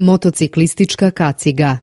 Motociklistička kaciga.